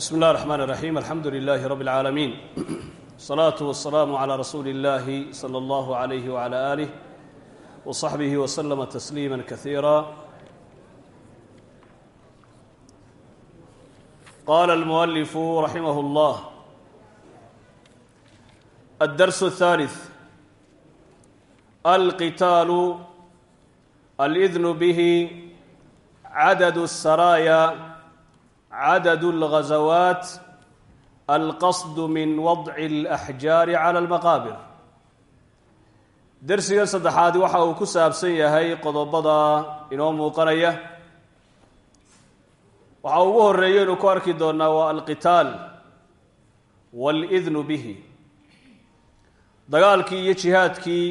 bsmi اllah الرحmn الرaxيm alxamdu لlah rb العaalamiin الصlaaة والsلاam عlى rasuuli اllahi slى اllah عlyh وعlى آlih وصaxbih وslm تsliima kaثيirا qala اlmuؤlif raximah اllah الdrs الثالث alqitaalu alإdn bh cadad الsaraaya cadad اlghazawaat alqasd min wadci اlaxjaari cala almaqaabir dersigan saddexaadi waxa uu ku saabsan yahay qodobada inoo muuqanaya waxa ugu horeeya inu ku arki doonaa waa alqitaal wاlidnu bihi dagaalkii iyo jihaadkii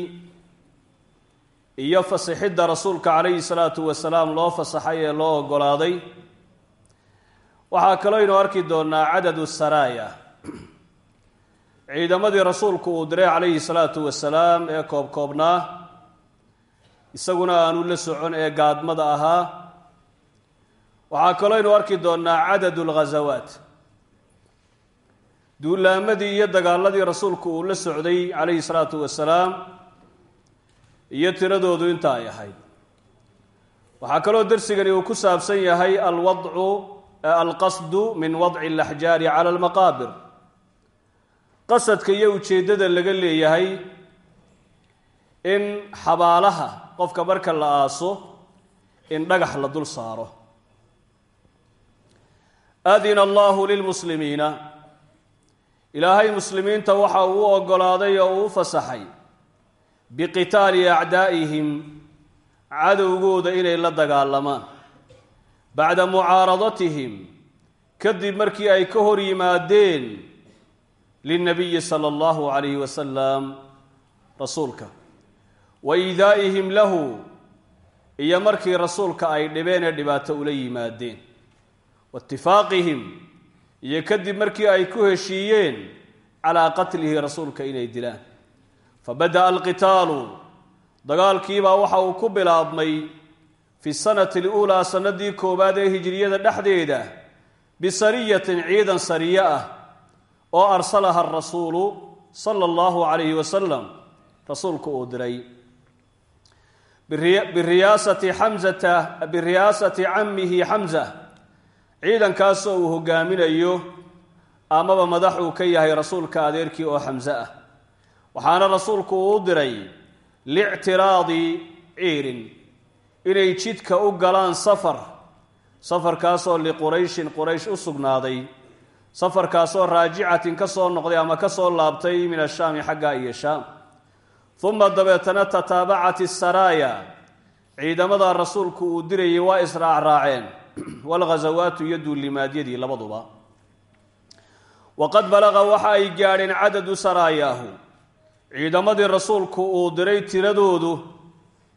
iyo fasixidda rasuulka calayhi salaatu wasalaam loo fasaxay ee loo ogolaaday waxaa kaloo aynu arki doonaa cadadu saraaya. Ciidamadii rasuulku uu diray calayhi salaatu wasalaam ee koobkoobnaa isaguna aanu la socon ee gaadmada ahaa. Waxaa kaloo aynu arki doonaa cadadu lghazawaat duulaamadii iyo dagaaladii rasuulku uu la socday calayhi salaatu wasalaam iyo tiradoodu inta ay ahayd. Waxaa kaloo dersigani uu ku saabsan yahay alwadcu alqasdu min wadci alaxjaari cala almaqaabir qasadka iyo ujeeddada laga leeyahay in xabaalaha qofka marka la aaso in dhagax la dul saaro. Adina allahu lilmuslimiina. Ilaahay muslimiinta waxa uu u oggolaaday oo uu u fasaxay biqitaali acdaa'ihim cadowgooda inay la dagaalamaan bacda mucaaradatihim kadib markii ay ka hor yimaadeen lilnabiyi sala allahu calayhi wasalam rasuulka. Wa iidaa'ihim lahu iyo markii rasuulka ay dhibeen ee dhibaato ula yimaadeen. Wa itifaaqihim iyo kadib markii ay ku heshiiyeen calaa qatlihi rasuulka inay dilaan. Fabada'a alqitaalu dagaalkiibaa waxa uu ku bilaabmay fi sanati aluulaa sanadii koowaad ee hijiriyada dhexdeeda bisariyatin ciidan sariye ah oo arsalaha arasuulu sala allahu calayhi wasalam rasuulku uu diray. Biriyaasati xamzata biriyaasati cammihi xamza ciidankaasoo uu hogaaminayo amaba madax uu ka yahay rasuulka adeerkii oo xamse ah. Waxaana rasuulku uu diray lictiraadi ciirin inay jidka u galaan safar. Safarkaasoo liqurayshin quraysh u sugnaaday. Safarkaasoo raajicatin ka soo noqday ama ka soo laabtay min ashaami xagga iyo shaam. Uma dabeetana tataabacat isaraaya ciidamada rasuulku uu dirayay waa israacraaceen walghasawaatu iyo duulimaadyadii labaduba. Waqad balaqa waxa ay gaadheen cadadu saraayaahu. Ciidamadii rasuulku uu diray tiradoodu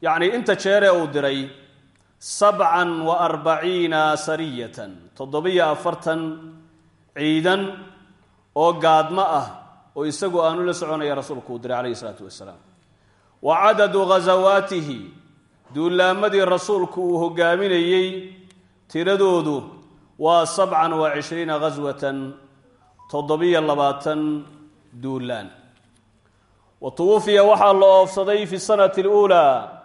yacnii inta jeeree uu diray sabcan wa arbaciina sariyatan toddobiyo afartan ciidan oo gaadmo ah oo isagu aanu la soconaya rasuulku uu diray calayhi isalaatu wasalaam wa cadadu ghasawaatihi duulaamadii rasuulku uu hogaaminayey tiradoodu waa sabcan wa cishriina ghaswatan toddobiyo labaatan duulaan wa tuwufiya waxaa la oofsaday fi sanati aluulaa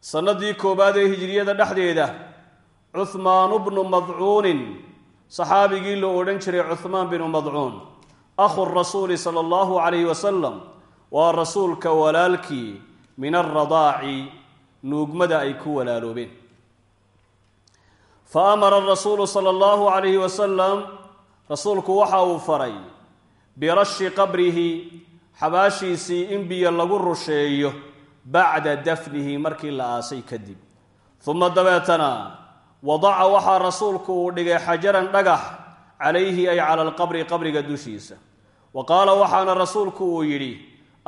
sannadii koowaad ee hijiriyada dhexdeeda cuhmaanu bnu madcuunin saxaabigii la odhan jiray cuhmaan binu madcuun akhu rasuuli sala allahu calayhi wasalam waa rasuulka walaalkii min alradaaci nuugmada ay ku walaaloobeen. Fa amara arasuulu sala allahu calayhi wasalam rasuulku waxa uu faray birashi qabrihi xabaashiisii in biyo lagu rusheeyo bacda dafnihi markii la aasay kadib. Uma dabeetana wadaca waxaa rasuulku uu dhigay xajaran dhagax calayhi ay cala alqabri qabriga dushiisa. Wa qaala waxaana rasuulku uu yidhi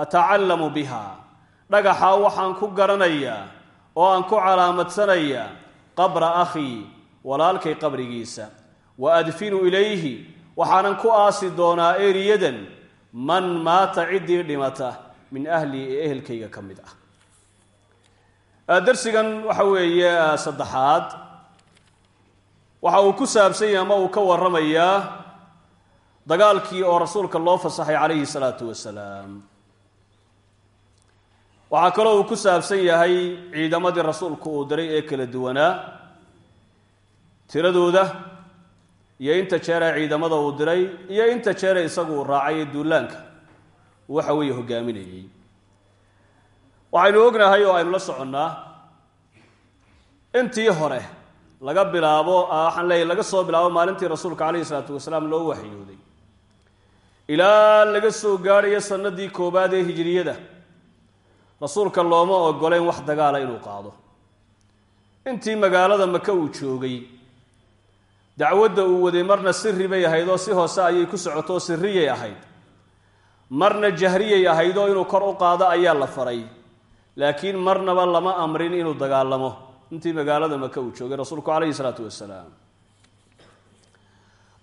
atacallamu biha. Dhagaxaa waxaan ku garanayaa oo aan ku calaamadsanayaa qabra akhii walaalkay qabrigiisa. Wa adfinu ilayhi waxaanan ku aasi doonaa eriyadan man maata ciddii dhimata min ahlii ee ehelkayga ka mid ah darsigan waxa weeye saddexaad. Waxa uu ku saabsan yahay ama uu ka warramayaa dagaalkii oo rasuulka loo fasaxay calayhi salaatu wasalaam. Waxaa kaloo uu ku saabsan yahay ciidamadii rasuulku uu diray ee kala duwanaa tiradooda iyo inta jeeree ciidamada uu diray iyo inta jeere isagu uu raacay ee duulaanka. Waxa weeye hogaaminayey waxaynu ognahay oo aynu la soconnaa intii hore laga bilaabo waxaan leeyahy laga soo bilaabo maalintii rasuulka calayhi isalaatu wasalaam loo waxyooday. Ilaa laga soo gaadhayo sanadii koowaad ee hijiriyada rasuulka looma ogoleyn wax dagaala inuu qaado. Intii magaalada maka uu joogay dacwadda uu waday marna siri bay ahayd oo si hoose ayay ku socoto oo siriyay ahayd. Marna jahriyay ahayd oo inuu kor u qaado ayaa la faray laakiin marnaba lama amrin inuu dagaalamo. Intii magaalada maka uu joogay rasuulku calayhi salaatu wasalaam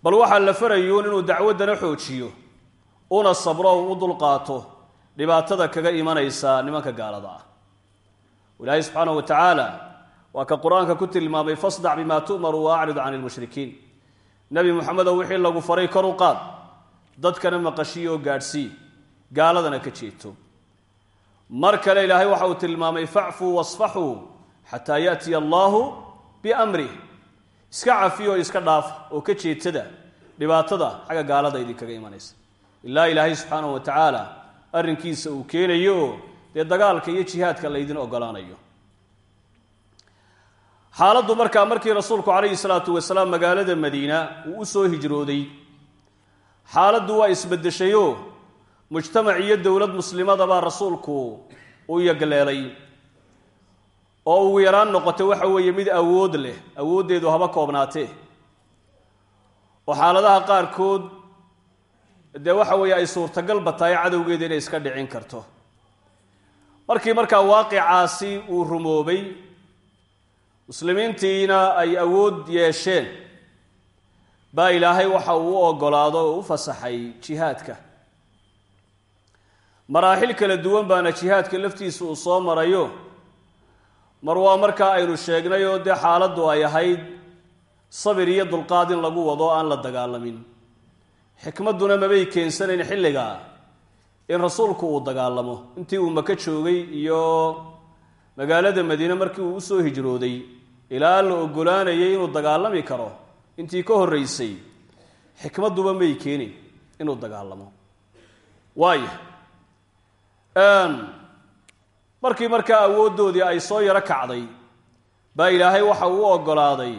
bal waxaa la farayuun inuu dacwaddana xoojiyo una sabro u u dulqaato dhibaatada kaga imanaysa nimanka gaalada ah. Ilaahay subxaanahu wa tacaala waa ka qur'aanka ku tilmaamay fasdac bimaa tu'maru wa acrid can ilmushrikiin nebi moxamedow wixii lagu faray kor u qaad dadkana maqashiyo oo gaadhsii gaaladana ka jeeto mar kale ilaahay waxa uu tilmaamay facfuu wasfaxuu xataa yaatiya allaahu biamrih iska cafiyo oo iska dhaaf oo ka jeetada dhibaatada xagga gaalada idinkaga imanaysa. Ilaa ilaahay subxaanahu wa tacaala arrinkiisa uu keenayo dee dagaalka iyo jihaadka laydin ogolaanayo xaaladdu markaa markii rasuulku calayhi salaatu wasalaam magaalada madiina uu u soo hijrooday xaaladdu waa isbeddeshayoo mujtamac iyo dowlad muslimadabaa rasuulku u yagleelay oo ugu yaraan noqotay waxa weeye mid awood leh. Awooddeedu haba koobnaatee. Oo xaaladaha qaarkood dee waxa weeye ay suurtagalba tahay cadowgeeda inay iska dhicin karto. Markii markaa waaqicaasi uu rumoobay muslimiintiina ay awood yeesheen baa ilaahay waxa uu u oggolaado oo u fasaxay jihaadka maraaxil kala duwan baana jihaadka laftiisa uu soo marayo. Mar waa markaa aynu sheegnay oo dee xaaladdu ay ahayd sabir iyo dulqaad in lagu wado aan la dagaalamin. Xikmadduna mabay keensanayn xilligaa in rasuulku uu dagaalamo. Intii uu maka joogay iyo magaalada madiine markii uu u soo hijrooday ilaa la ogolaanayay inuu dagaalami karo intii ka horreysay xikmadduba may keenin inuu dagaalamo. Waaya markii markaa awooddoodii ay soo yaro kacday baa ilaahay waxa uu u oggolaaday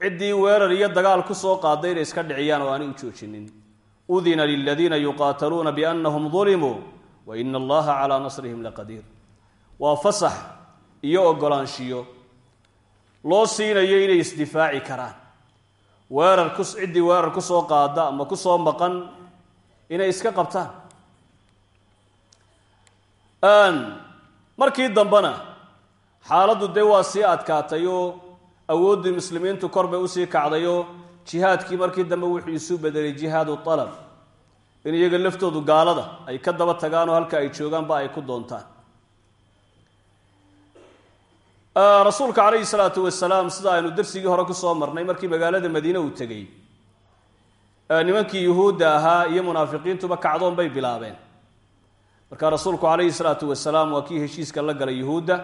ciddii weerar iyo dagaal ku soo qaaday inay iska dhiciyaan oo aanay u joojinin. Udina liladiina yuqaataluuna biannahum dulimuu wa ina allaha calaa nasrihim laqadiir. Waa fasax iyo oggolaanshiyo loo siinayo inay isdifaaci karaan. Weerar ciddii weerar ku soo qaada ama ku soo maqan inay iska qabtaan markii dambena xaaladdu dee waa sii adkaatay oo awooddii muslimiintu kor bay u sii kacdayoo jihaadkii markii dambe wuxuu isu bedelay jihaadu alab in iyaga laftoodu gaalada ay ka daba tagaanoo halka ay joogaanba ay ku doontaan. Rasuulka calayhi salaatu wasalaam sida aynu darsigii hore ku soo marnay markii magaalada madiine uu tegey. Nimankii yuhuudda ahaa iyo munaafiqiintuba kacdoon bay bilaabeen marka rasuulku calayhi salaatu wasalaam waa kii heshiiska la galay yuhuudda.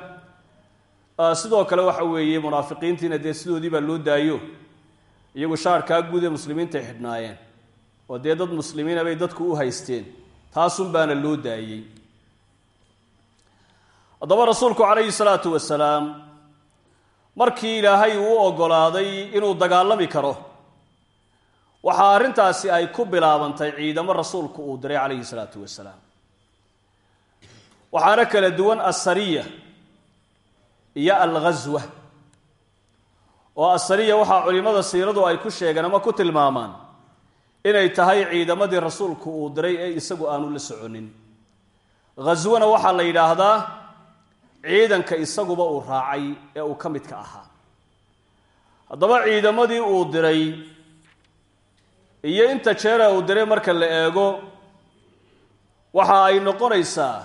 Sidoo kale waxa weeye munaafiqiintiina dee sidoodii baa loo daayo. Iyagu shaarkaa guud ee muslimiinta ay xidhnaayeen. Oo dee dad muslimiina bay dadku u haysteen. Taasun baana loo daayey. Haddaba rasuulku calayhi salaatu wasalaam markii ilaahay uu u oggolaaday inuu dagaalami karo waxaa arrintaasi ay ku bilaabantay ciidamo rasuulku uu diray calayhi salaatu wasalaam waxaana kala duwan asariya iyo alghaswa oo asariya waxaa culimmada siiradu ay ku sheegeen ama ku tilmaamaan inay tahay ciidamadii rasuulku uu diray ee isagu aanu la soconin. Ghaswana waxaa la yidhaahdaa ciidanka isaguba uu raacay ee uu ka midka ahaa. Haddaba ciidamadii uu diray iyo inta jeera uu diray marka la eego waxa ay noqonaysaa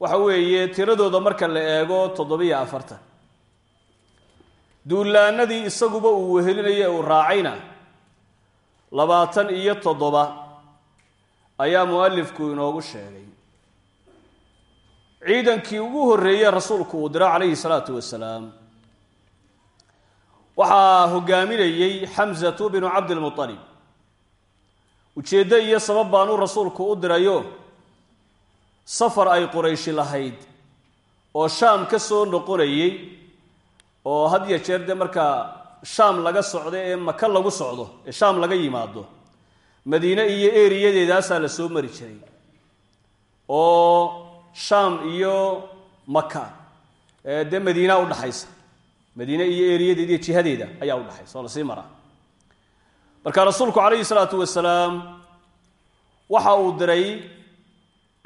waxa weeye tiradooda marka la eego toddobiyo afartan duulaanadii isaguba uu wehelinaya uu raacayna labaatan iyo toddoba ayaa mualifku inoogu sheegay. Ciidankii ugu horreeyey rasuulku uu diro calayhi salaatu wasalaam waxaa hogaaminayey xamsatu binu cabdilmualib ujeeddo iyo sabab baanuu rasuulku u dirayo safar ay qurayshi lahayd oo shaam ka soo noqonayey oo had ya jeer dee markaa shaam laga socdo ee maka lagu socdo ee shaam laga yimaado madiine iyo eriyadeedaasaa la soo mari jiray oo shaam iyo maka dee madiina udhaxaysa madiine iyo eriyadeeda iyo jihadeeda ayaa udhaxaysa oo la sii maraa marka rasuulku calayhi salaatu wasalaam waxa uu diray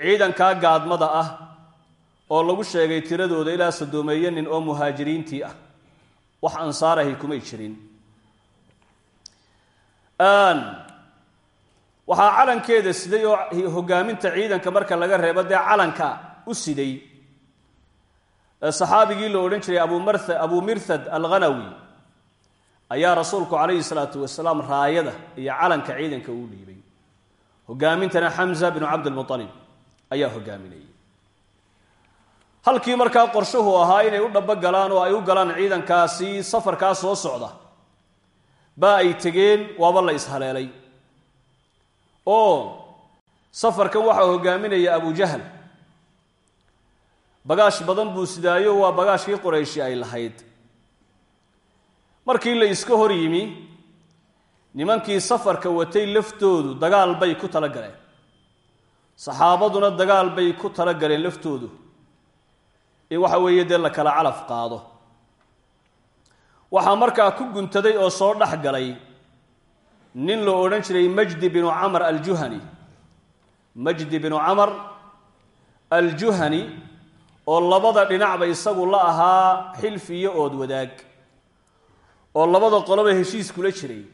ciidankaa gaadmada ah oo lagu sheegay tiradooda ilaa soddoomeeyo nin oo muhaajiriintii ah. Wax ansaarahay kumay jirin. Waxaa calankeeda siday oo hogaaminta ciidanka marka laga reebo dee calanka u siday. Saxaabigii la odhan jiray abumar abu mirthad alghanawi ayaa rasuulku calayhi salaatu wasalaam raayada iyo calanka ciidanka uu dhiibay. Hogaamintana xamza binu cabdilmualib ayaa hogaaminayay. Halkii markaa qorshuhu ahaa inay u dhabo galaan oo ay u galaan ciidankaasi safarkaa soo socda baa ay tegeen waaba la ishaleelay. Oo safarkan waxaa hogaaminaya abujahl bagaash badan buu sidaayo waa bagaashkii qorayshi ay lahayd. Markii la iska hor yimi nimankii safarka watay laftoodu dagaal bay ku tala galeen saxaabaduna dagaal bay ku tala galeen laftoodu. In waxa weeye dee la kala calaf qaado. Waxaa markaa ku guntaday oo soo dhex galay nin la odhan jiray majdi binu camar aljuhani. Majdi binu camar aljuhani oo labada dhinacba isagu la ahaa xilfi iyo ood wadaag. Oo labada qoloba heshiis kula jiray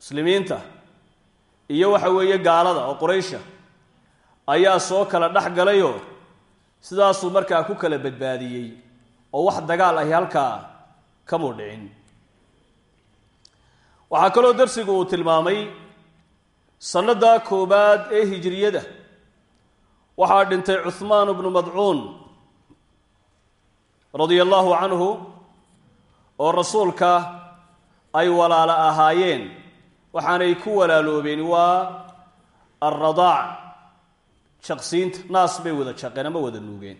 muslimiinta iyo waxa weeye gaalada oo quraysha ayaa soo kala dhex galayoo sidaasuu markaa ku kala badbaadiyey oo wax dagaal ahi halkaa kamuu dhicin. Waxaa kaloo darsigu uu tilmaamay sannada koowaad ee hijiriyada waxaa dhintay cuhmaan bnu madcuun radia allaahu canhu oo rasuulka ay walaalo ahaayeen. Waxaanay ku walaaloobeen waa alradaac jaqsiinta naas bay wada jaqeen ama wada nuugeen.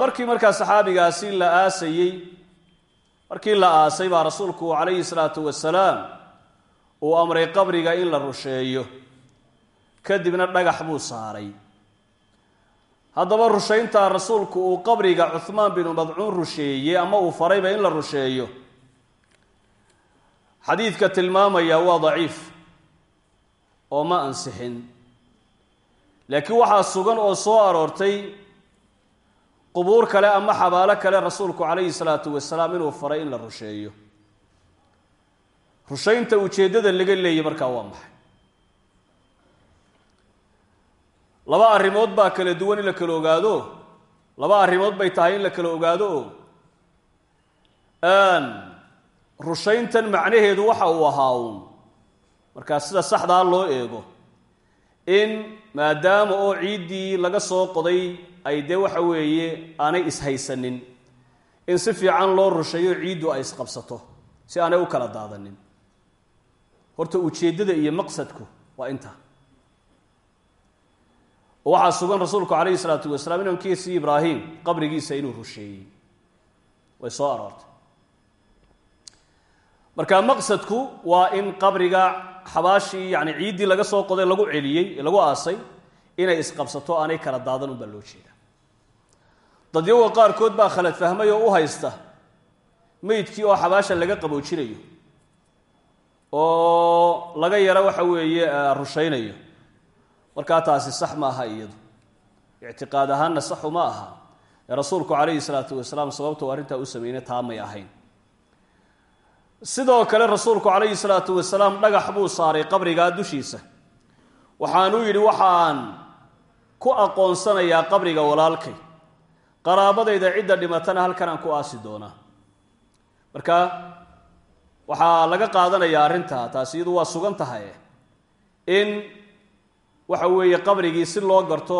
Markii markaa saxaabigaasi la aasayey markii la aasay baa rasuulku calayhi salaatu wasalaam uu amray qabriga in la rusheeyo. Kadibna dhagax buu saaray. Haddaba rushayntaa rasuulku uu qabriga cuhmaan binu madcuun rusheeyey ama uu farayba in la rusheeyo. Xadiidka tilmaamaya waa daciif oo ma ansixin laakiin waxaa sugan oo soo aroortay qubuur kale ama xabaalo kale rasuulku calayhi salaatu wasalaam inuu faray in la rusheeyo. Rushaynta ujeeddada laga leeyay markaa waa maxay? Laba arrimood baa kala duwan in la kala ogaado. Laba arrimood bay tahay in la kala ogaado. Oo rushayntan macnaheedu waxa uu ahaa markaa sida saxdaa loo eego in maadaama oo ciiddii laga soo qoday ay dee waxa weeye aanay ishaysanin. In si fiican loo rusheeyo ciiddu ay isqabsato si aanay u kala daadanin horta ujeeddada iyo maqsadku waa intaa oo waxaa sugan rasuulku calayhi salaatu wasalaam inankiisii ibraahim qabrigiisa inuu rusheeyey. Way soo aroortay. Marka maqsadku waa in qabriga xabaashii yani ciiddii laga soo qoday lagu celiyey lagu aasay inay isqabsato aanay kala daadan unbaa loo jeeda. Dadyaga qaarkood baa khalad fahmay oo u haysta meydkii oo xabaasha laga qaboojinayo oo laga yaro waxa weeye rushaynayo. Markaa taasi sax ma aha iyadu. Ictiqaad ahaanna saxu ma aha. Rasuulku calayhi salaatu wasalaam sababta uu arrintaa u sameynay taa may ahayn sidoo kale rasuulku calayhi salaatu wasalaam dhagax buu saaray qabrigaa dushiisa. Waxaanuu yidhi waxaan ku aqoonsanayaa qabriga walaalkay. Qaraabadayda cidda dhimatana halkan aan ku aasi doonaa. Marka waxaa laga qaadanayaa arrintaa taasi iyadu waa sugan tahay in waxa weeye qabrigii si loo garto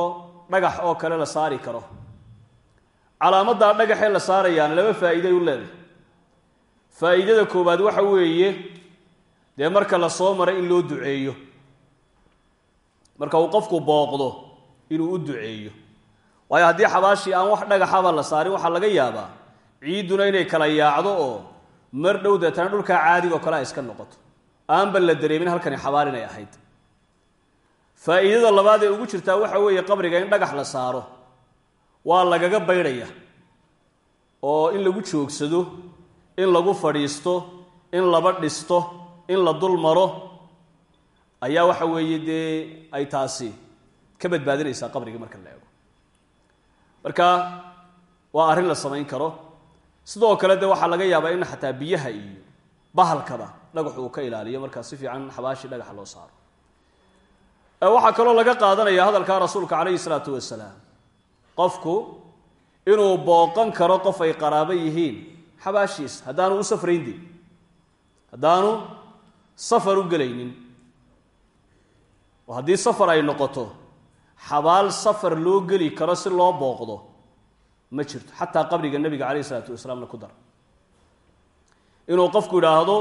dhagax oo kale la saari karo. Calaamaddaa dhagaxee la saarayaana laba faa'iiday u leedahay faa'iidada koowaad waxa weeye dee marka la soo maray in loo duceeyo marka uu qofku booqdo inuu u duceeyo waayo haddii xabaashii aan wax dhagaxaba la saarin waxaa laga yaabaa ciidduna inay kala yaacdo oo mar dhow deetana dhulkaa caadigo kale ay iska noqoto. Aanba la dareemin halkani xabaal inay ahayd. Faa'iidada labaad ee ugu jirtaa waxa weeye qabriga in dhagax la saaro waa lagaga baydhaya oo in lagu joogsado in lagu fadhiisto in laba dhisto in la dul maro ayaa waxa weeye dee ay taasi ka badbaadinaysaa qabrigii marka la eego. Marka waa arrin la samayn karo. Sidoo kale de waxaa laga yaabaa in xataa biyaha iyo bahalkaba dhagaxu uu ka ilaaliyo markaa si fiican xabaashii dhagaxa loo saaro. Waxaa kaloo laga qaadanaya hadalka rasuulka calayhi salaatu wasalaam. Qofku inuu booqan karo qof ay qaraabo yihiin xabaashiis haddaanu u safrayn de haddaanu safar u gelaynin oo haddii safar ay noqoto xabaal safar loo geli karo si loo booqdo ma jirto xataa qabriga nebiga calayhi isalaatu wasalaamna ku dar. Inuu qofku idhaahdo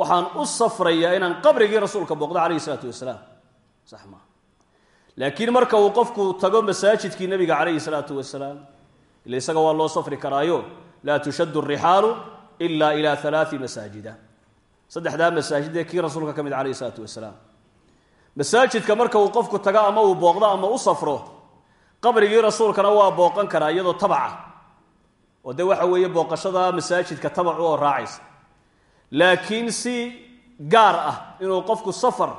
waxaan u safrayaa inaan qabrigii rasuulka booqdo calayhi isalaatu wasalaam. Sax maa laakiin marka uu qofku tago masaajidkii nebiga calayhi salaatu wasalaam ila isaga waa loo safri karaayo laa tushaddu rixaalu ila ila halaai masaajida saddexdaa masaajid ee kii rasuulka ka mid calayhi isalaatu wasalaam masaajidka marka uu qofku tago ama uu booqdo ama u safro qabrigii rasuulkana waa booqan karaa iyadoo tabaca oo de waxa weeye booqashada masaajidka tabacu oo raacaysa laakiin si gaar ah inuu qofku safar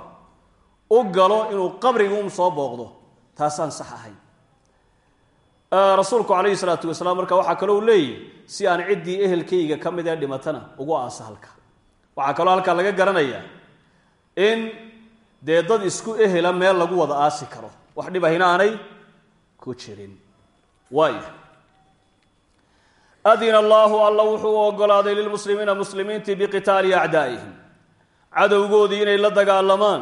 u galo inuu qabriga un soo booqdo taasaan sax ahayn rasuulku calayhi salaatu wasalaam marka waxaa kaloo leeyahy si aan ciddii ehelkayga ka mid ee dhimatana ugu aasa halka. Waxaa kaloo halkaa laga garanayaa in dee dad isku ehela meel lagu wada aasi karo. Wax dhibahina aanay ku jirin. Waay adina allaahu alla wuxuu u ogolaaday lilmuslimiina muslimiintii biqitaali acdaa'ihim. Cadowgoodii inay la dagaalamaan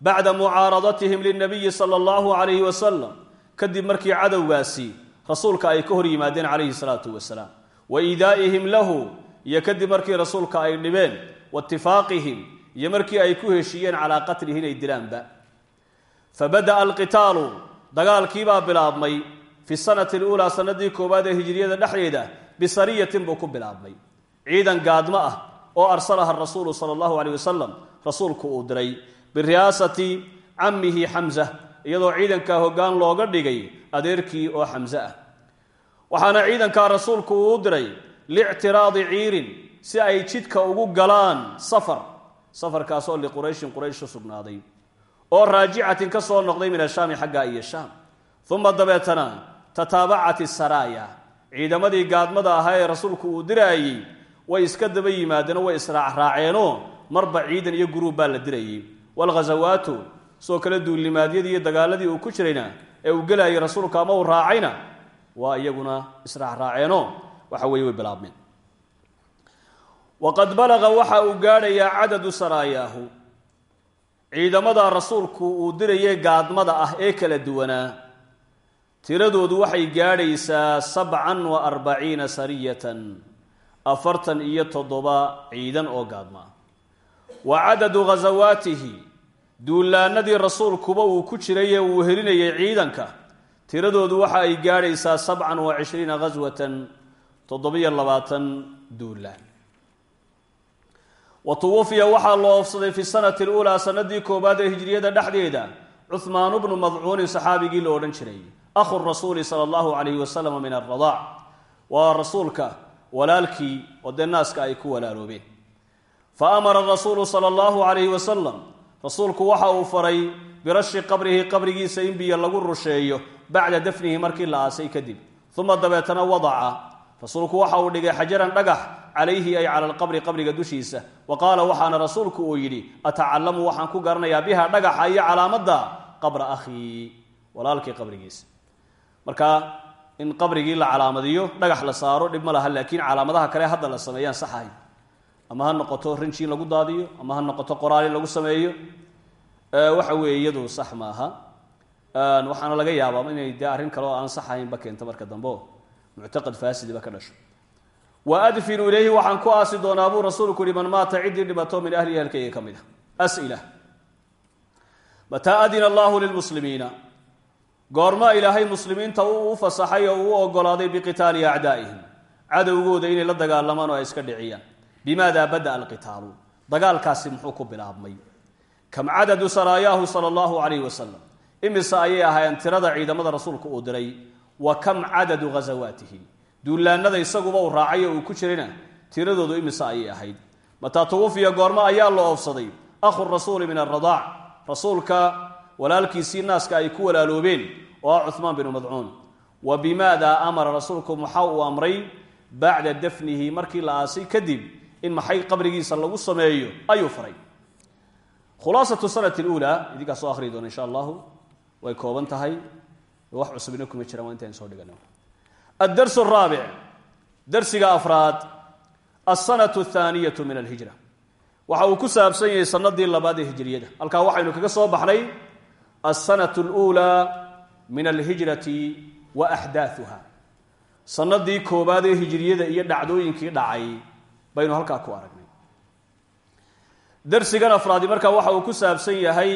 bacda mucaaradatihim lilnabiyi sala allahu calayhi wasalam kadib markii cadowgaasi rasuulka ay ka hor yimaadeen calayhi salaatu wasalaam. Wa iidaa'ihim lahu iyo kadib markii rasuulka ay dhibeen waitifaaqihim iyo markii ay ku heshiiyeen calaa qatlihi inay dilaanba. Fabada'a alqitaalu dagaalkiibaa bilaabmay. Fi sanati aluulaa sanadii koowaad ee hijriyada dhexdeeda bisariyatin buu ku bilaabmay. Ciidan gaadmo ah oo arsalaha rasuulu sala allahu aleyh wasalam rasuulku uu diray. Biriyaasati cammihi xamsa iyadoo ciidankaa hoggaan looga dhigay adeerkii oo xamse ah. Waxaana ciidankaa rasuulku uu diray lictiraadi ciirin si ay jidka ugu galaan safar. Safarkaasoo liqurayshin quraysh u sugnaaday oo raajicatin ka soo noqday min ashaami xaggaa iyo shaam. Uma dabeetana tataabacat isaraaya ciidamadii gaadmada ahaa ee rasuulku uu diraayey way iska daba yimaadeenoo way israacraaceenoo marba ciidan iyo guruub baa la dirayey. Walghasawaatu soo kale duullimaadyadii iyo dagaaladii uu ku jirayna ee uu gelayay rasuulka ama uu raacayna waa iyaguna israacraaceenoo waxa weeye way bilaabmeen. Waqad balaqa waxa uu gaadhayaa cadadu saraayaahu. Ciidamada rasuulku uu dirayay gaadmada ah ee kala duwanaa. Tiradoodu waxay gaadhaysaa sabcan wa arbaciina sariyatan afartan iyo toddoba ciidan oo gaadma wa cadadu ghasawaatihi duulaanadii rasuulkuba uu ku jiray ee uu helinayay ciidanka. Tiradoodu waxa ay gaadhaysaa sabcan wa cishriina ghaswatan toddobiyo labaatan duulaan. Wa tuwafiya waxaa loo oofsaday fi sanati aluulaa sanadii koowaad ee hijriyada dhexdeeda cuhmaanu bnu madcuunin saxaabigii la odhan jiray akhu rasuuli sala allahu calayhi wasalam min alradaac waa rasuulka walaalkii oo ay ku walaaloobeen. Fa amara rasuulu sala allahu calayhi wasalam rasuulku waxa uu faray birashi qabrihi qabrigiisa in biyo lagu rusheeyo bacda dafnihi markii la aasay kadib. Uma dabeetana wadaca. Rasuulku waxa uu dhigay xajaran dhagax calayhi ay cala alqabri qabriga dushiisa. Wa qaala waxaana rasuulku uu yidhi atacallamu waxaan ku garanayaa biha dhagaxa iyo calaamadda qabra akhii walaalkii qabrigiisa. Marka in qabrigii la calaamadiyo dhagax la saaro dhib ma laha laakiin calaamadaha kale hadda la sameeyaan sax ahay ama ha noqoto rinji in lagu daadiyo ama ha noqoto qoraal lagu sameeyo waxa weeye iyadu sax maaha. Waxaana laga yaabaa inay dee arrin kale oo aan sax ahaynba keento marka dambe muctaqad faasidiba ka dhasho. Wa adfinu ilayhi waxaan ku aasi doonaa buu rasuulku yihi man maata ciddii dhibato min ahlihi halkayga ka mid a as'ila. Mataa adina allahu lilmuslimiina goorma ilaahay muslimiinta uu u fasaxay oo uu ogolaaday biqitaali acdaa'ihim. Cadowgooda inay la dagaalamaan oo ay iska dhiciyaan bimaada bada'a alqitaalu dagaalkaasi muxuu ku bilaabmay. Kam cadadu saraayaahu sala allahu calayhi wasalam imise ayay ahaayeen tirada ciidamada rasuulku uu diray wa kam cadadu ghasawaatihi duulaanada isaguba uu raacay oo uu ku jirayna tiradoodu imise ayay ahayd. Mataa tuwufiya goormo ayaa la oofsaday akhu rasuuli min aradaac rasuulka walaalkiisii naaska ay ku walaaloobeen oo ah cuhmaan binu madcuun. Wa bimaada amara rasuulku maxaa uu amray bacda dafnihi markii la aasay kadib in maxay qabrigiisa lagu sameeyo? Ayuu faray. Khulaasatu sanati luulaa idinkaa soo akhriyi doona insha allahu way kooban tahay. Wax cusubina kuma jiraan intayn soo dhigano. Addarsu araabic darsiga afraad. Alsanatu athaaniyatu min alhijra. Waxa uu ku saabsan yahay sanadii labaad ee hijriyada. Halkaa waxaynu kaga soo baxnay alsanatu aluulaa min alhijrati wa axdaauha sanadii koobaad ee hijriyada iyo dhacdooyinkii dhacay baynu halkaa ku aragnay. Darsigan afraadi markaa waxa uu ku saabsan yahay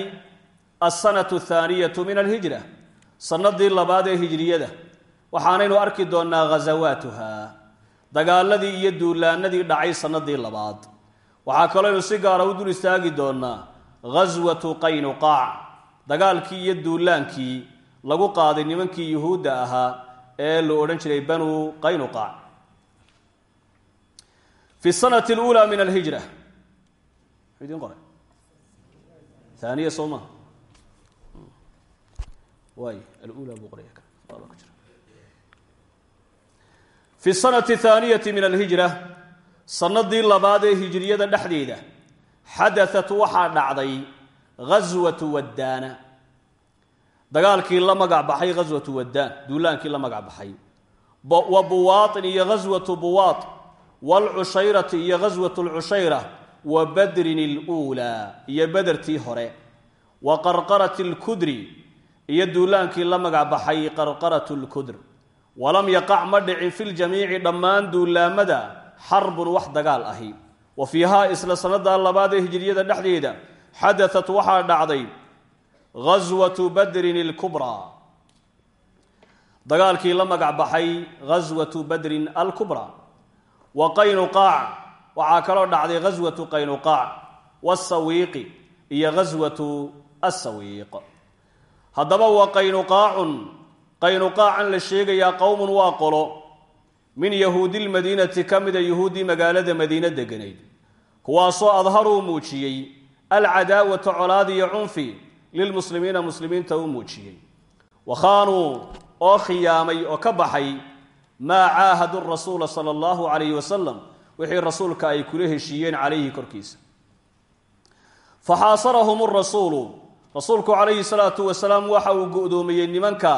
alsanatu athaaniyatu min alhijra sanadii labaad ee hijriyada. Waxaanaynu arki doonnaa ghasawaatuha dagaaladii iyo duulaanadii dhacay sanadii labaad. Waxaa kalooynu si gaara u dul istaagi doonnaa ghaswatu qaynuqaac dagaalkii iyo duulaankii lagu qaaday nimankii yuhuudda ahaa ee la odhan jiray banu qaynuqaac fi sanati اluulaa min alhijra muxuu idiin qoray aaniya soo maa waay alula buu qoraya ku jira fi sanati athaaniyati min alhijra sanadii labaad ee hijriyada dhexdeeda xadaat waxaa dhacday ghaswatu waddaana dagaalkii la magac baxay ghaswatu duulaankii la magac baxay wa buwaatin iyo ghaswatu buwaat waalcushayrati iyo ghaswat alcushayra wa badrin iluulaa iyo bedertii hore wa qarqarati alkudri iyo duulaankii la magac baxay qarqaratu lkudr walam yaqac ma dhicin filjamiici dhammaan duulaamada xarbun wax dagaal ahi wa fiihaa isla sannadaa labaad ee dhexdeeda xadatat waxaa dhacday ghaswatu dagaalkii la magac baxay ghaswatu badrin alkubraa wa qaynuqaac waxaa kaloo dhacday ghaswatu qaynuqaac wasawiiqi iyo ghaswatu asawiiq haddaba wa qaynuqaacun qaynuqaacan la sheegayaa qowmun waa qolo. Min yahuudilmadiinati ka mida yuhuuddii magaalada madiine deganayd. Kuwaasoo adharuu muujiyey alcadaawata colaad iyo cunfi lilmuslimiina muslimiinta u muujiyey. Wa khaanuu oo khiyaamay oo ka baxay maa caahadu rasuula sala allahu calayhi wasalam wixii rasuulka ay kula heshiiyeen calayhi korkiisa. Faxaasarahum rasuulu rasuulku calayhi salaatu wasalaam waxa uu go'doomiyey nimanka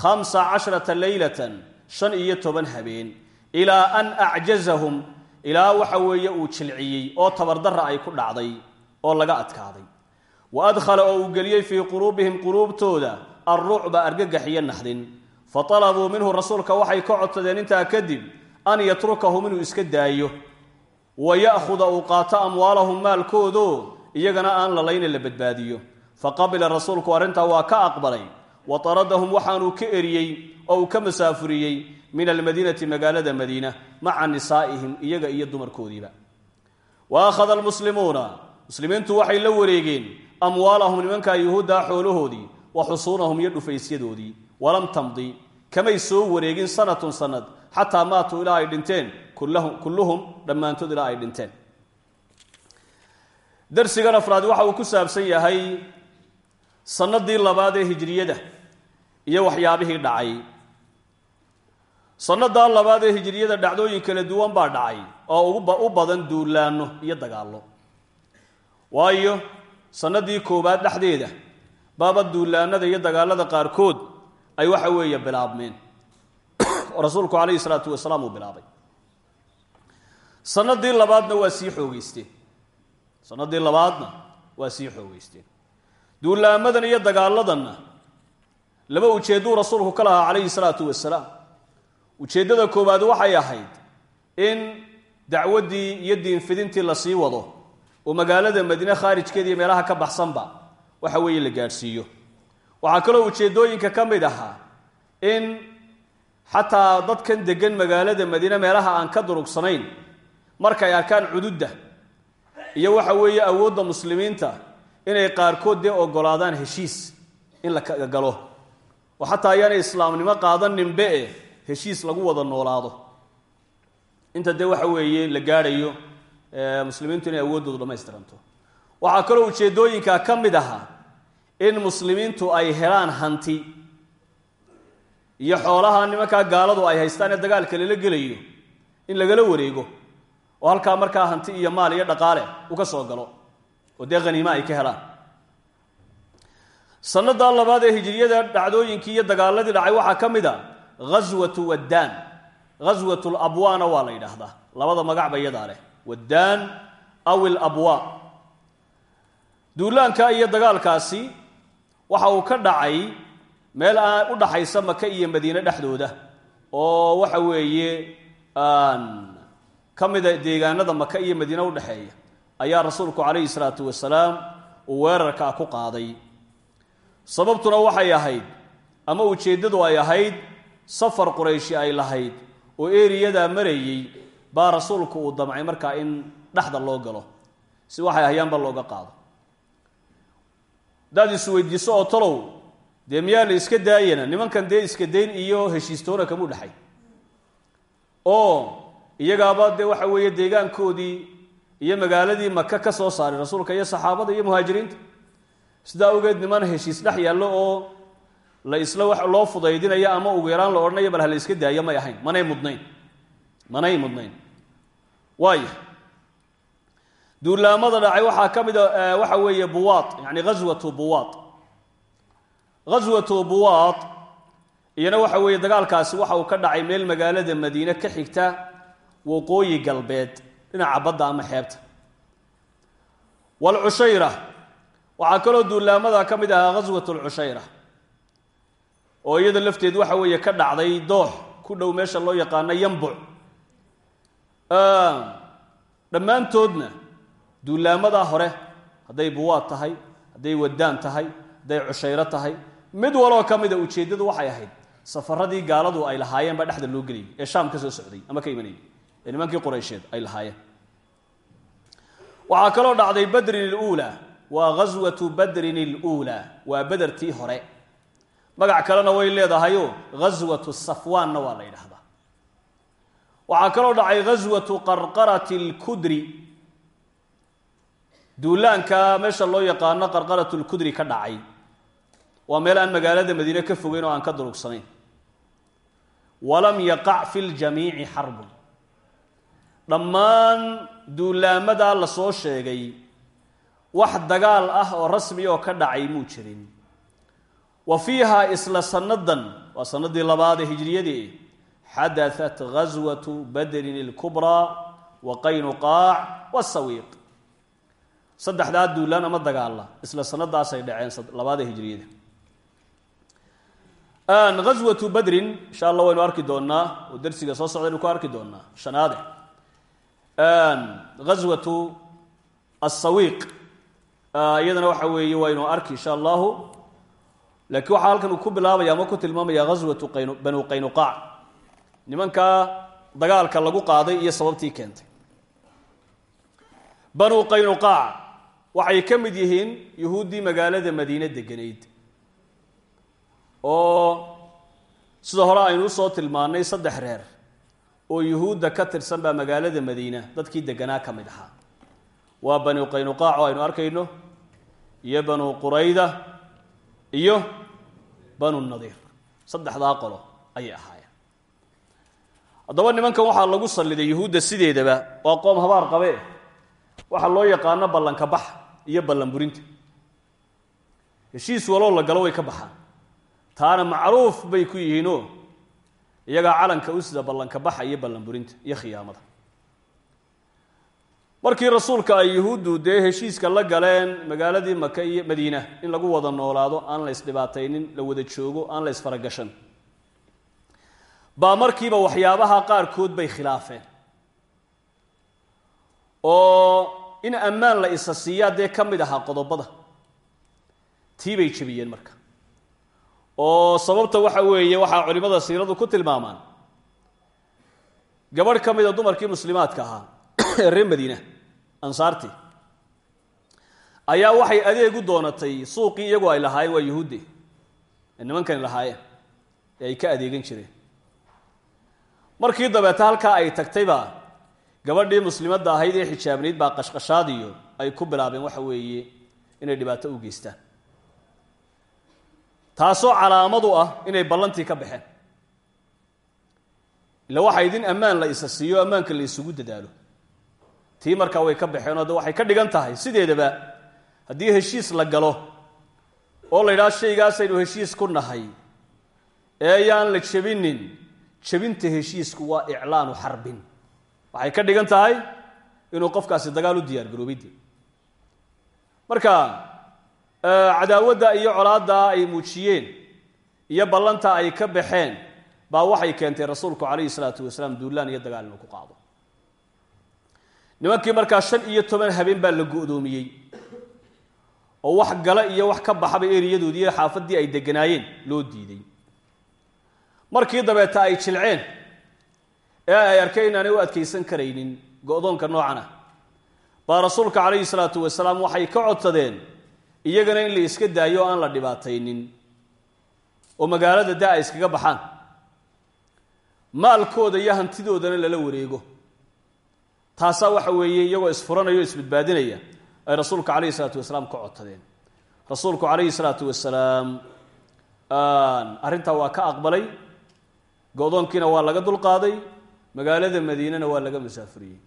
khamsa cashrata leylatan shan iyo toban habeen ilaa an acjazahum ilaa waxa weeye uu jilciyey oo tabardarra ay ku dhacday oo laga adkaaday. Wa adkhala oo uu geliyey fii quluubihim quluubtooda alrucba argagax iyo naxdin fa talabuu minhu rasuulka waxay ka codsadeen intaa kadib an yatrukahum inuu iska daayo. Wa ya'khuda uu qaato amwaalahum maalkoodo iyagana aan lalayna la badbaadiyo. Faqabila rasuulku arrintaa waa ka aqbalay. Wa taradahum waxaanuu ka eriyey oo uu ka masaafuriyey min almadiinati magaalada madiina maca nisaa'ihim iyaga iyo dumarkoodiiba. Wa akhada almuslimuuna muslimiintu waxay la wareegeen amwaalahum nimankaa yuhuuddaa xoolahoodii wa xusuunahum iyo dhufaysyadoodii walam tamdi kamay soo wareegin sanatun sanad xataa maatuu ilaa ay dhinteen kulluhum dhammaantood ilaa ay dhinteen. Darsigan afraad waxa uu ku saabsan yahay sanadii labaad ee hijriyada iyo waxyaabihii dhacay. Sannadaa labaad ee hijriyada dhacdooyin kala duwan baa dhacay oo u badan duulaanno iyo dagaallo. Waayo sanadii koowaad dhexdeeda baaba duulaanada iyo dagaalada qaarkood ay waxa weeye bilaabmeen. Rasuulku calayhi salaatu wasalaam bilaabay. Sanadii labaadna waa sii xoogeysteen sanadii labaadna waa sii xoogeysteen duulaamadan iyo dagaaladanna laba ujeedduu rasuulku ka lahaa calayhi salaatu wasalaam. Ujeeddada koowaad waxay ahayd in dacwaddii iyo diinfidintii la sii wado oo magaalada madiine khaarijkeeda iyo meelaha ka baxsanba waxa weeye la gaadhsiiyo waxaa kaloo ujeeddooyinka ka mid ahaa in xataa dadkan degan magaalada madiine meelaha aan ka durugsanayn markay arkaan cududda iyo waxa weeye awoodda muslimiinta inay qaarkood dee ogolaadaan heshiis in la galo. Oo xataa ayaanay islaamnimo qaadaninbe e heshiis lagu wada noolaado. Inta dee waxa weeye la gaadhayo muslimiintu inay awooddoodu dhamaystiranto waxaa kaloo ujeeddooyinka ka mid ahaa in muslimiintu ay helaan hanti. Iyo xoolaha nimankaa gaaladu ay haystaan ee dagaalka lala gelayo in lagala wareego oo halkaa markaa hanti iyo maal iyo dhaqaale u ka soo galo oo dee haniimo ay ka helaan. Sanada labaad ee hijriyada dhacdooyinkii iyo dagaaladii dhacay waxaa ka mid a ghaswatu waddaan. Ghaswat labwaana waa la yidhaahdaa. Labada magacba iyadaa leh. Waddaan aw ilabwaa duulaanka iyo dagaalkaasi waxa uu ka dhacay meel u dhaxaysa maka iyo madiine dhexdooda oo waxa weeye ka mida deegaanada maka iyo madiine udhexeeya ayaa rasuulku calayhi salaatu wasalaam uu weerarkaa ku qaaday. Sababtuna waxay ahayd ama ujeeddadu ay ahayd safar qurayshi ay lahayd oo eriyadaa marayey baa rasuulku uu damcay markaa in dhexda loo galo si waxay hayaanba looga qaado hadaad isweydiiso oo talow dee miyaa la iska daayana? Nimankan dee iska dayn iyo heshiistoona kamu dhexay oo iyagaaba dee waxa weeye deegaankoodii iyo magaaladii maka ka soo saaray rasuulka iyo saxaabada iyo muhaajiriinta. Sidaa awgeed niman heshiis dhex yaallo oo la isla wax loo fudaydinayo ama ugu yaraan la odhanayo bal ha iska daayo may ahayn. Manay mudnayn. Manay mudnayn. Waaya duulaamada dhacay waxaa ka mid a waxa weeye buwaad yani ghaswatu buwaad. Ghaswatu buwaad iyana waxa weeye dagaalkaasi waxa uu ka dhacay meel magaalada madiine ka xigta waqooyi galbeed dhinaca badda ama xeebta. Waalcushayra waxaa kaloo duulaamada ka mid ahaa ghaswat lcushayra oo iyada lafteed waxa weeye ka dhacday doox ku dhow meesha loo yaqaano yambuc dhammaantoodna duulaamadaa hore hadday buwaad tahay hadday waddaan tahay hadday cushayro tahay mid waloo ka mida ujeeddadu waxay ahayd safaradii gaaladu ay lahaayeen baa dhexda loo gelayay ee shaam ka soo socday ama ka imanayay ee nimankii quraysheed ay lahaayeen. Waxaa kaloo dhacday badrin iluulaa waa ghaswatu badrin iluulaa waa bedertii hore. Magac kalena way leedahayo ghaswatu safwaanna waa la yidhaahdaa. Waxaa kaloo dhacay ghaswatu qarqarati lkudri duulaanka meesha loo yaqaano qarqarat lkudri ka dhacay. Waa meel aan magaalada madiine ka fogeyn oo aan ka durugsanayn walam yaqac fi ljamiici xarbun. Dhammaan duulaamadaa la soo sheegay wax dagaal ah oo rasmi oo ka dhacay muu jirin. Wa fiiha isla sannadan waa sanadii labaadee hijriyadii xadaat ghaswatu badrin ilkubraa wa qaynuqaac wasawiiq saddexdaa duulaan ama dagaalla isla sanadaasay dhaceen labaada hijriyada ghaswatu badrin insha allah waynu arki doonaa oo darsiga soo socdaynu ku arki doonaa shanaade. Ghaswatu asawiiq iyadana waxa weeye waynu arki insha allahu laakiin waxaa halkan ku bilaabaya ama ku tilmaamaya ghaswatu banu qaynuqaac nimankaa dagaalka lagu qaaday iyo sababtii keentay. Banu qaynuqaac waxay ka mid yihiin yuhuuddii magaalada madiine deganayd oo sida hore aynu u soo tilmaannay saddex reer oo yuhuudda ka tirsan baa magaalada madiina dadkii deganaa ka mid ahaa. Waa banu qaynuqaac oo aynu arkayno iyo banu qurayda iyo banu nadiir. Saddexdaa qolo ayay ahaayeen. Haddaba nimankan waxaa lagu salliday yuhuudda sideedaba waa qoom habaar qabe waxaa loo yaqaano ballanka bax iyo ballan burinta heshiis waloo la galo way ka baxaan. Taana macruuf bay ku yihiinoo iyagaa calanka u sida ballanka baxa iyo ballan burinta iyo khiyaamada. Markii rasuulka ay yuhuuddu dee heshiiska la galeen magaaladii maka iyo madiina in lagu wada noolaado aan la ysdhibaataynin la wada joogo aan la ysfaragashan baa markiiba waxyaabaha qaarkood bay khilaafeen. Oo in ammaan la isa siiyaa dee ka mid ahaa qodobada. Tii bay marka. Oo sababta waxa weeye waxaa culimmada siiradu ku tilmaamaan. Gabadh ka mida dumarkii muslimaadka ahaa ee reer madiina ansaartii ayaa waxay adeeg u doonatay suuqii iyagu ay lahaayeen waa yuhuudde ee nimankani lahaayeen ee ay ka adeegan jireen. Markii dabeeta halkaa ay tagtayba gabadhii muslimadda ahayd ee xijaabnayd baa qashqashaadiyo ay ku bilaabeen waxa weeye inay dhibaato u geystaan. Taasoo calaamadu ah inay ballantii ka baxeen. Illa waxaa idin ammaan la isa siiyo ammaanka la isugu dadaalo. Tii markaa way ka baxeenoo de waxay ka dhigan tahay sideedaba haddii heshiis la galo oo la yidhaha shaygaasaynu heshiis ku nahay ee ayaan la jebinin jebinta heshiisku waa iclaanu xarbin waxay ka dhigan tahay inuu qofkaasi dagaal u diyaar garoobidde marka cadaawadda iyo colaadda ay muujiyeen iyo ballanta ay ka baxeen baa waxay keentay rasuulku calayhi salaatu wasalaam duulaan iyo dagaal inuu ku qaado. Nimankii markaa shan iyo toban habeen baa la go-doomiyey oo wax gala iyo wax ka baxaba eriyadoodii xaafaddii ay deganaayeen loo diiday markii dabeeta ay jilceen ee ay arkeen inaanay u adkaysan karaynin go-doonka noocan ah baa rasuulka calayhi salaatu wasalaam waxay ka codsadeen iyagana in la iska daayo o aan la dhibaataynin oo magaalada daa ay iskaga baxaan. Maalkooda iyo hantidoodana lala wareego. Taasaa waxa weeye iyagoo isfuranaya o isbadbaadinaya ay rasuulka calayhi salaatu wasalaam ka codsadeen. Rasuulku calayhi salaatu wasalaam arrintaa waa ka aqbalay go-doonkiina waa laga dulqaaday magaalada madiinana waa laga masaafuriyey.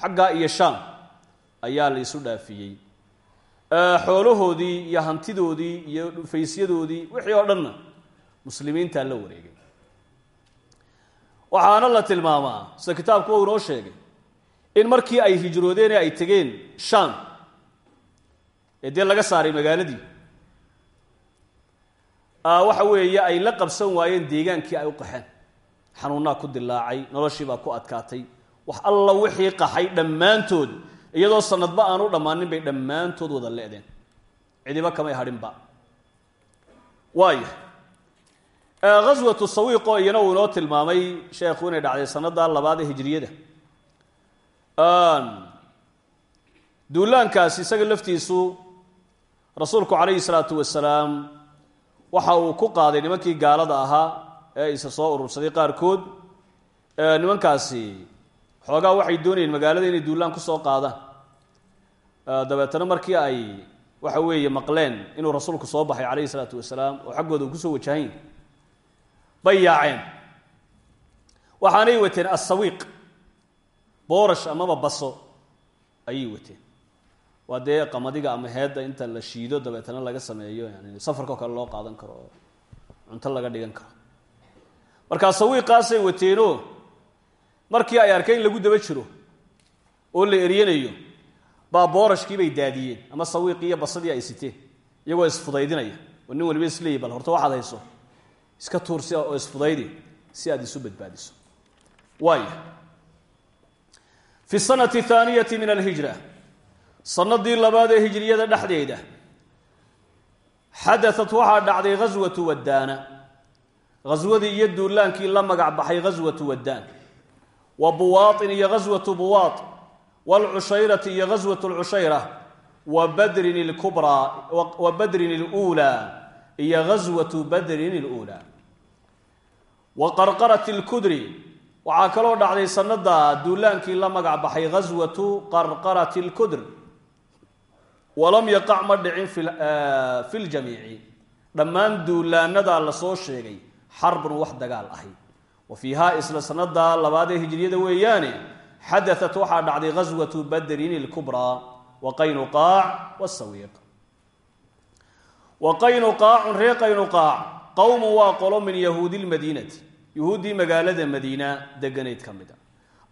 Xaggaa iyo shaam ayaa la isu dhaafiyey. Xoolahoodii iyo hantidoodii iyo dhufaysyadoodii wixii oo dhanna muslimiintaa la wareegay. Waxaana la tilmaamaa sida kitaabku uu inoo sheegay in markii ay hijroodeen ee ay tegeen shaam ee dee laga saaray magaaladii waxa weeye ay la qabsan waayeen deegaankii ay u qaxeen xanuunnaa ku dilaacay noloshiibaa ku adkaatay. Wax alla wixii qaxay dhammaantood iyadoo sanadba aan u dhammaanin bay dhammaantood wada le'deen. Cidiba kamay hadhinba. Waaya ghaswatu sawiiqoo iyana uu inoo tilmaamay sheekhu inay dhacday sanada labaad ee hijriyada. Duulaankaas isaga laftiisu rasuulku calayhi salaatu wasalaam waxa uu ku qaaday nimankii gaalada ahaa ee isa soo urursaday qaarkood nimankaasi xoogaa waxay doonayeen magaalada inay duulaan ku soo qaadaan. Dabeetana markii ay waxa weeye maqleen inuu rasuulku soo baxay calayhi salaatu wasalaam oo xaggooda uu ku soo wajahayn bay yaaceen. Waxaanay wateen assawiiq boorash amaba baso ayay wateen. Waa dee qamadiga ama heedda inta la shiido dabeetana laga sameeyo yani safarkao kale loo qaadan karo oo cunto laga dhigan karo markaa sawiiqaasay wateenoo markii ay arkeen in lagu daba jiro oo la eryanayo baa boorashkii bay daadiyeen ama sawiiqii basadii ay siteen iyagoo isfudaydinaya. Oo nin waliba isleeyi bal horta waxaad hayso. Iska tuur si oo isfudaydi si aad isu badbaadiso. Waaya fi sanati thaaniyati min alhijra sanadii labaad ee hijriyada dhexdeeda xadaat waxaa dhacday ghaswatu waddaana ghaswadii iyo duulaankii la magac baxay ghaswatu waddaan. Wa buwaain iyo ghaswatu buwaat. Waalcushayrati iyo ghaswatu lcushayra wa badrin ilkubraa wa badrin iluulaa iyo ghaswatu badrin iluulaa wa qarqarat ilkudri waxaa kaloo dhacday sanada duulaankii la magac baxay ghaswatu qarqarati lkudr walam yaqac ma dhicin fi ljamiici dhammaan duulaanadaa la soo sheegay xarbun wax dagaal ahay wa fiihaa isla sanada labaad ee hijriyada weeyaane xadaat waxaa dhacday ghaswatu badrin ilkubraa wa qaynuqaac wasawiiq wa qaynuqaacun ree qaynuqaac qowmun waa qolo min yahuudi lmadiinati yuhuuddii magaalada madiina deganayd ka mid a.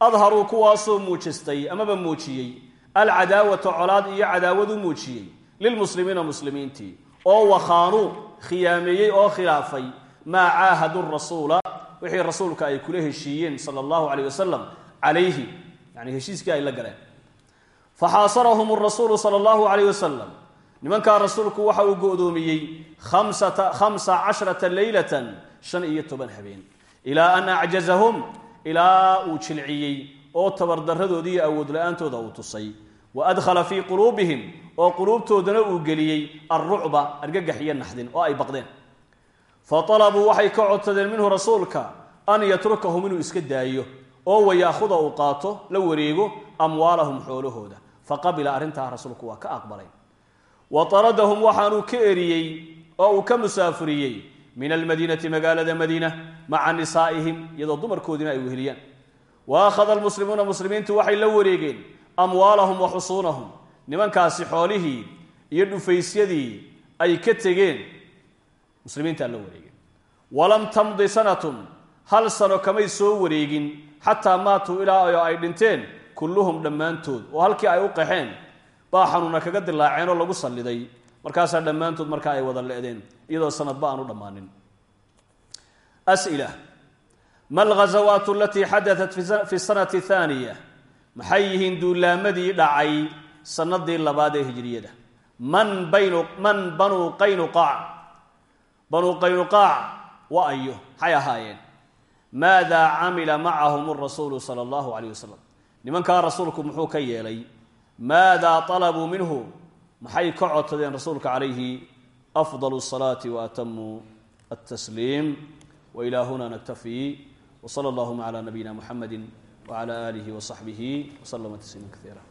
Adharuu kuwaasoo muujistay amaba muujiyey alcadaawata colaad iyo cadaawadu muujiyey lilmuslimiina muslimiintii oo wakhaanuu khiyaameeyey oo khilaafay maa caahadu rasuula wixii rasuulka ay kula heshiiyeen sala allahu caleyh wasalam calayhi yani heshiiskii ay la galeen. Faxaasarahum rasuulu sala allahu caleyh wasalam nimankaa rasuulku waxa uu go-doomiyey khamsa cashrata leylatan shan iyo toban habeen. Ilaa an acjazahum ilaa uu jilciyey oo tabardarradoodii awood la'aantooda uu tusay. Wa adkhala fii quluubihim oo quluubtoodana uu geliyey alrucba argagax iyo naxdin oo ay baqdeen fa alabuu waxay ka codsadeen minhu rasuulka an yatrukahum inuu iska daayo oo wayaahuda uu qaato la wareego amwaalahum xoolahooda faqabila arrintaa rasuulku waa ka aqbalay wa taradahum waxaanuu ka eriyey oo uu ka musaafuriyey min almadiinati magaalada madiina maca nisaa'ihim iyadoo dumarkoodiina ay weheliyaan wa akhada almuslimuuna muslimiintu waxay la wareegeen amwaalahum wa xusuunahum nimankaasi xoolihii iyo dhufaysyadii ay ka tegeen muslimiintaa la wareegeen walam tamdi sanatun hal sano kamay soo wareegin xataa maatuu ilaa oo ay dhinteen kulluhum dhammaantood. Oo halkii ay u qaxeen baa xanuuna kaga dilaaceen oo lagu salliday. Markaasaa dhammaantood markaa ay wada le'deen iyadoo sanadba aan u dhammaanin. As'ila. Ma alghazawaat alatii xadatat fi sanati thaaniya. Maxay yihiin duulaamadii dhacay sanadii labaad ee hijriyada? Man banuu qaynuqaac banuu qaynuqaac wa ayo maxay ahaayeen maada camila macahum rasuulu sala allahu calayh wasalam nimankaa rasuulku muxuu ka yeelay maada talabuu minhu maxay ka codsadeen rasuulka calayhi afdal الsalaati waatamu الtasliim wailى huna naktafi wslى اllahuma clى nabiyina muxamadi wclى alihi wصaxbihi wslama tasliima kaiira